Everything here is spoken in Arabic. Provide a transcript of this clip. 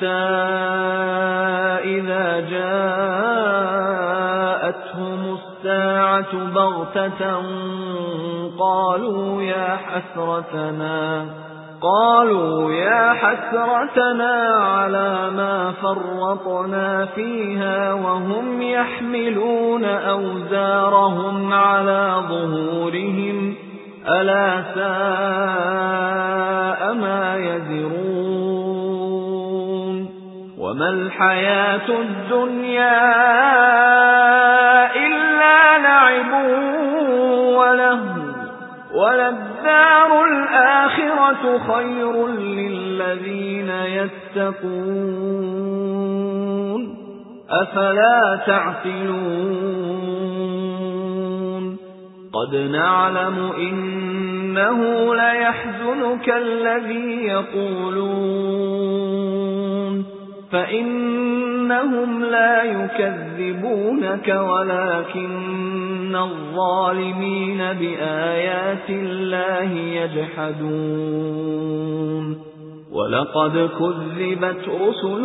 حتى إذا جاءتهم الساعة بغتة قالوا يا حسرتنا قالوا يا حسرتنا على ما فرطنا فيها وهم يحملون أوزارهم على ظهورهم. ألا ساء وما الحياة الدنيا إلا لعب وله وللدار الآخرة خير للذين يتقون أفلا تعقلون قد نعلم إنه ليحزنك الذي يقولون فإنهم لا يكذبونك ولكن الظالمين بآيات الله يجحدون. ولقد كذبت رسل